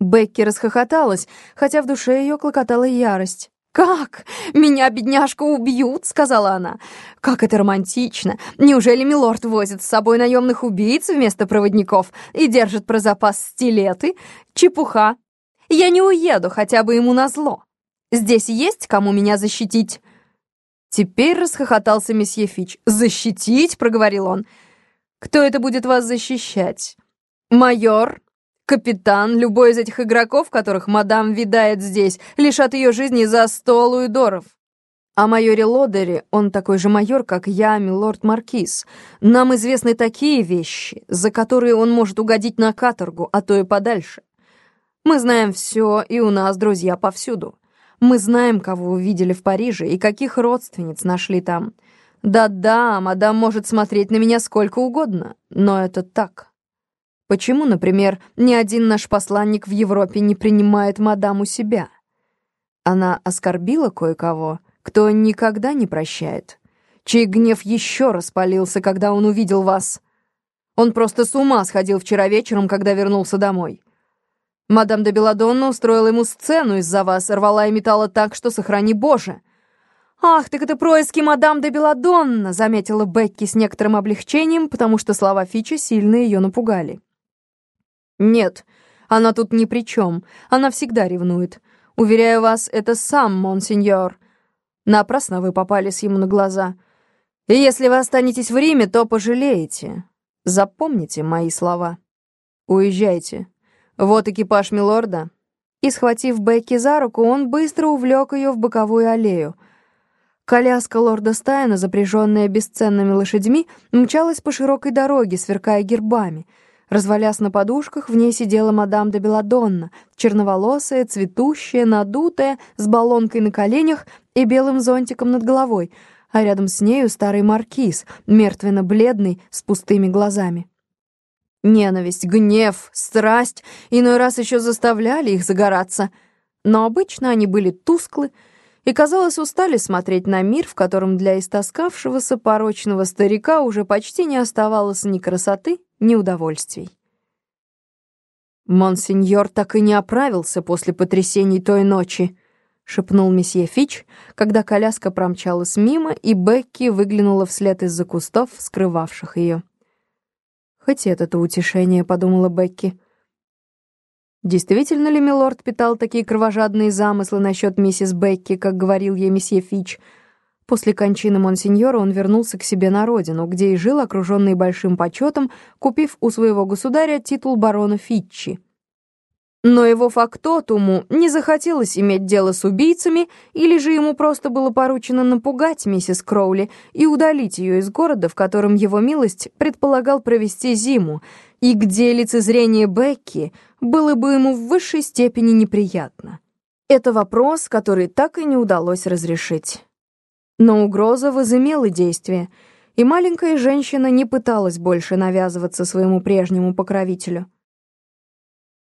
Бекки расхохоталась, хотя в душе ее клокотала ярость. «Как? Меня, бедняжку, убьют?» — сказала она. «Как это романтично! Неужели милорд возит с собой наемных убийц вместо проводников и держит про запас стилеты? Чепуха! Я не уеду, хотя бы ему назло. Здесь есть кому меня защитить?» Теперь расхохотался месье Фич. «Защитить?» — проговорил он. «Кто это будет вас защищать? Майор? Капитан? Любой из этих игроков, которых мадам видает здесь, лишат ее жизни за сто луидоров?» О майоре Лодере, он такой же майор, как я, милорд Маркиз. Нам известны такие вещи, за которые он может угодить на каторгу, а то и подальше. Мы знаем все, и у нас друзья повсюду. Мы знаем, кого увидели в Париже и каких родственниц нашли там. Да-да, мадам может смотреть на меня сколько угодно, но это так. Почему, например, ни один наш посланник в Европе не принимает мадам у себя? Она оскорбила кое-кого, кто никогда не прощает, чей гнев еще распалился, когда он увидел вас. Он просто с ума сходил вчера вечером, когда вернулся домой. Мадам де Беладонна устроила ему сцену из-за вас, рвала и металла так, что сохрани Боже. «Ах, так это происки мадам де Беладонна», — заметила Бекки с некоторым облегчением, потому что слова Фича сильно ее напугали. «Нет, она тут ни при чем. Она всегда ревнует. Уверяю вас, это сам монсеньор. Напрасно вы попались ему на глаза. И если вы останетесь в Риме, то пожалеете. Запомните мои слова. Уезжайте». «Вот экипаж милорда». И, схватив Бекки за руку, он быстро увлек ее в боковую аллею. Коляска лорда Стайна, запряженная бесценными лошадьми, мчалась по широкой дороге, сверкая гербами. Развалясь на подушках, в ней сидела мадам де Беладонна, черноволосая, цветущая, надутая, с баллонкой на коленях и белым зонтиком над головой, а рядом с нею старый маркиз, мертвенно-бледный, с пустыми глазами. Ненависть, гнев, страсть иной раз еще заставляли их загораться, но обычно они были тусклы и, казалось, устали смотреть на мир, в котором для истоскавшегося порочного старика уже почти не оставалось ни красоты, ни удовольствий. «Монсеньор так и не оправился после потрясений той ночи», — шепнул месье Фич, когда коляска промчалась мимо, и Бекки выглянула вслед из-за кустов, скрывавших ее. Хоть это-то утешение, подумала Бекки. Действительно ли милорд питал такие кровожадные замыслы насчет миссис Бекки, как говорил ей месье Фич? После кончины монсеньора он вернулся к себе на родину, где и жил, окруженный большим почетом, купив у своего государя титул барона Фитчи. Но его фактотуму не захотелось иметь дело с убийцами, или же ему просто было поручено напугать миссис Кроули и удалить ее из города, в котором его милость предполагал провести зиму, и где лицезрение Бекки было бы ему в высшей степени неприятно. Это вопрос, который так и не удалось разрешить. Но угроза возымела действие, и маленькая женщина не пыталась больше навязываться своему прежнему покровителю —